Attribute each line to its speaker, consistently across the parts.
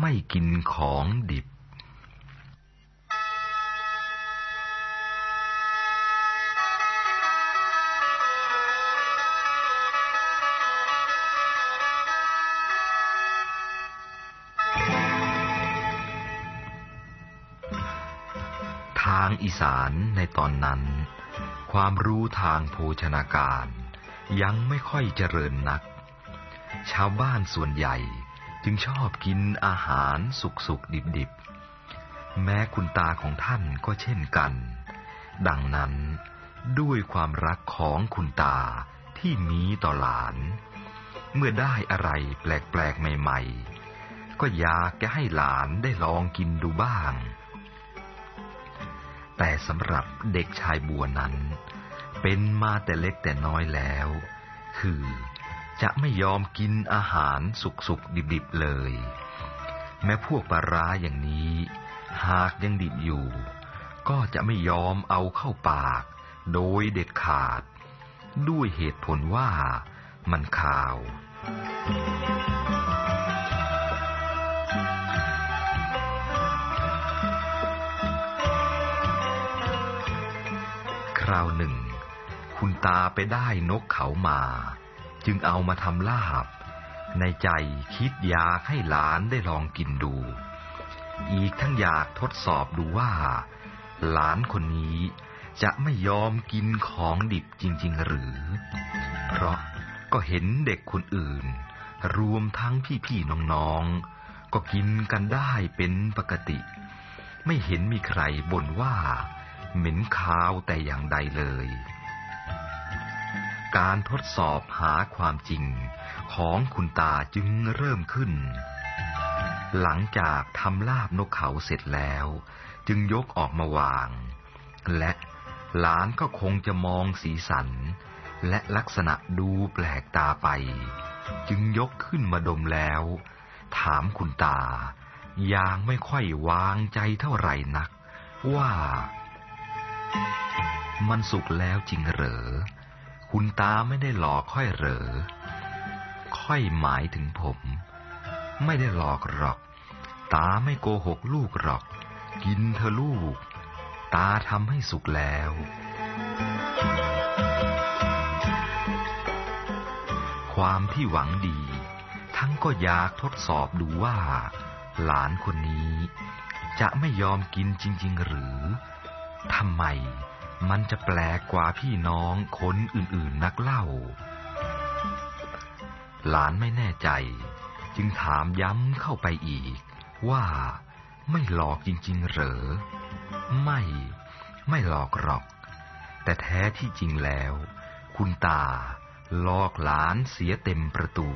Speaker 1: ไม่กินของดิบ ทางอีสานในตอนนั้น ความรู้ทางโภชนาการ ยังไม่ค่อยเจริญนัก ชาวบ้านส่วนใหญ่ จึงชอบกินอาหารสุกๆดิบๆแม้คุณตาของท่านก็เช่นกัน ดังนั้นด้วยความรักของคุณตาที่มีต่อหลาน เมื่อได้อะไรแปลกๆใหม่ ๆ ก็อยากจะให้หลานได้ลองกินดูบ้าง แต่สำหรับเด็กชายบัวนั้น เป็นมาแต่เล็กแต่น้อยแล้ว คือ จะไม่ยอมกินอาหารสุกๆ ดิบๆเลย แม้พวกปลาร้าอย่างนี้ หากยังดิบอยู่ ก็จะไม่ยอมเอาเข้าปาก โดยเด็ดขาด ด้วยเหตุผลว่ามันขาว คราวหนึ่ง คุณตาไปได้นกเขามา จึงเอามาทำลาบ ในใจคิดอยากให้หลานได้ลองกินดู อีกทั้งอยากทดสอบดูว่า หลานคนนี้จะไม่ยอมกินของดิบจริง ๆ หรือ เพราะก็เห็นเด็กคนอื่น รวมทั้งพี่ๆน้องๆ ก็กินกันได้เป็นปกติ ไม่เห็นมีใครบ่นว่า เหม็นคาวแต่อย่างใดเลย การทดสอบหาความจริงของคุณตาจึงเริ่มขึ้น หลังจากทำลาบนกเขาเสร็จแล้ว จึงยกออกมาวาง และหลานก็คงจะมองสีสัน และลักษณะดูแปลกตาไป จึงยกขึ้นมาดมแล้ว ถามคุณตาอย่างไม่ค่อยวางใจเท่าไหร่นัก ว่า มันสุกแล้วจริงเหรอ คุณตาไม่ได้หลอกค่อยเหรอ ค่อยหมายถึงผม ไม่ได้หลอกหรอก ตาไม่โกหกลูกหรอก กินเธอลูก ตาทำให้สุกแล้ว ความที่หวังดี ทั้งก็อยากทดสอบดูว่า หลานคนนี้ จะไม่ยอมกินจริง ๆ หรือทำไม มันจะแปลกกว่าพี่น้องคนอื่นๆนักเล่า หลานไม่แน่ใจ จึงถามย้ำเข้าไปอีก ว่าไม่หลอกจริง ๆ เหรอ ไม่ ไม่หลอกหรอก แต่แท้ที่จริงแล้ว คุณตาหลอกหลานเสียเต็มประตู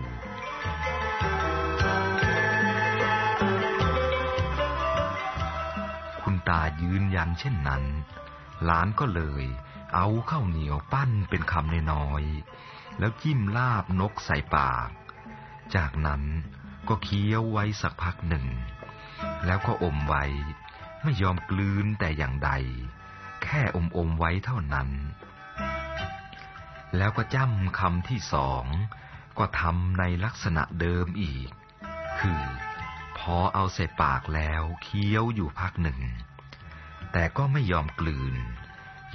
Speaker 1: คุณตายืนยันเช่นนั้น หลานก็เลย เอาข้าวเหนียวปั้นเป็นคำน้อยๆแล้วจิ้มลาบนกใส่ปาก จากนั้นก็เคี้ยวไว้สักพักหนึ่ง แล้วก็อมไว้ ไม่ยอมกลืนแต่อย่างใด แค่อมอมไว้เท่านั้น แล้วก็จ้ำคำที่สองก็ทำในลักษณะเดิมอีก คือ พอเอาใส่ปากแล้วเคี้ยวอยู่พักหนึ่ง แต่ก็ไม่ยอมกลืน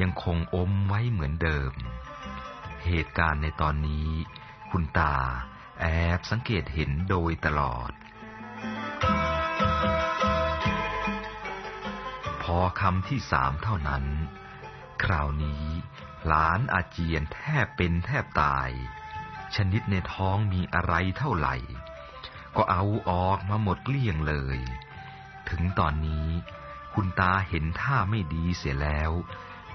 Speaker 1: ยังคงอมไว้เหมือนเดิม เหตุการณ์ในตอนนี้ คุณตาแอบสังเกตเห็นโดยตลอด พอคำที่สามเท่านั้น คราวนี้ หลานอาเจียนแทบเป็นแทบตาย ชนิดในท้องมีอะไรเท่าไหร่ ก็เอาออกมาหมดเกลี้ยงเลย ถึงตอนนี้ คุณตาเห็นท่าไม่ดีเสียแล้ว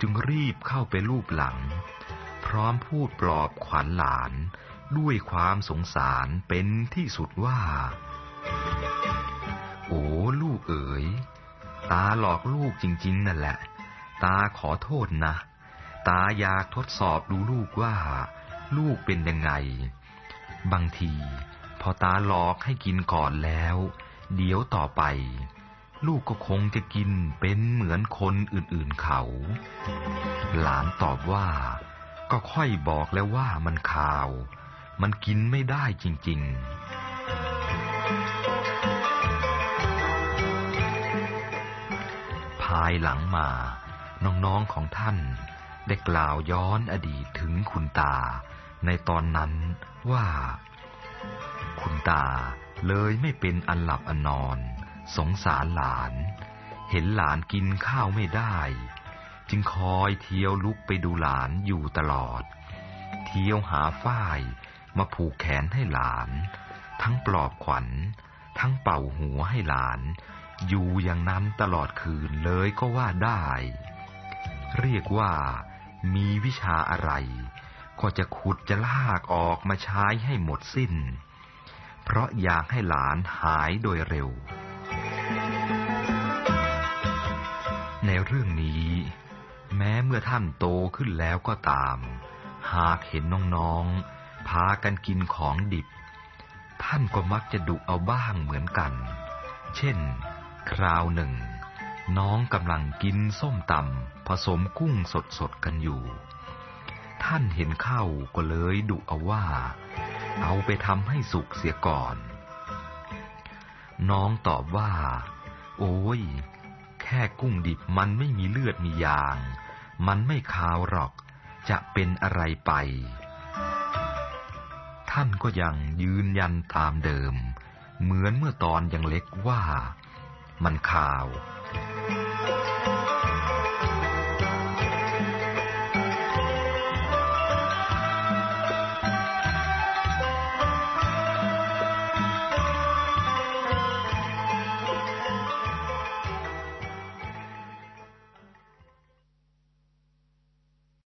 Speaker 1: จึงรีบเข้าไปลูบหลัง พร้อมพูดปลอบขวัญหลาน ด้วยความสงสารเป็นที่สุดว่า โอ้ลูกเอ๋ย ตาหลอกลูกจริง ๆ นั่นแหละ ตาขอโทษนะ ตาอยากทดสอบดูลูกว่า ลูกเป็นยังไง บางที พอตาหลอกให้กินก่อนแล้ว เดี๋ยวต่อไป ลูกก็คงจะกินเป็นเหมือนคนอื่นๆเขา หลานตอบว่า ก็ค่อยบอกแล้วว่ามันขาว มันกินไม่ได้จริง ๆ ภายหลังมา น้องๆของท่าน ได้กล่าวย้อนอดีตถึงคุณตา ในตอนนั้นว่า คุณตาเลยไม่เป็นอันหลับอันนอน สงสารหลาน เห็นหลานกินข้าวไม่ได้ จึงคอยเที่ยวลุกไปดูหลานอยู่ตลอด เที่ยวหาฝ้ายมาผูกแขนให้หลาน ทั้งปลอบขวัญ ทั้งเป่าหัวให้หลาน อยู่อย่างนั้นตลอดคืนเลยก็ว่าได้ เรียกว่ามีวิชาอะไร ก็จะขุดจะลากออกมาใช้ให้หมดสิ้น เพราะอยากให้หลานหายโดยเร็ว ในเรื่องนี้ แม้เมื่อท่านโตขึ้นแล้วก็ตาม หากเห็นน้องๆ พากันกินของดิบ ท่านก็มักจะดุเอาบ้างเหมือนกัน เช่น คราวหนึ่ง น้องกำลังกินส้มตำผสมกุ้งสดๆกันอยู่ ท่านเห็นเข้าก็เลยดุเอาว่า เอาไปทำให้สุกเสียก่อน น้องตอบว่า โอ้ย ค่กุ้งดิบมันไม่มีเลือดมียาง มันไม่คาวหรอก จะเป็นอะไรไป ท่านก็ยังยืนยันตามเดิม เหมือนเมื่อตอนยังเล็กว่า มันคาว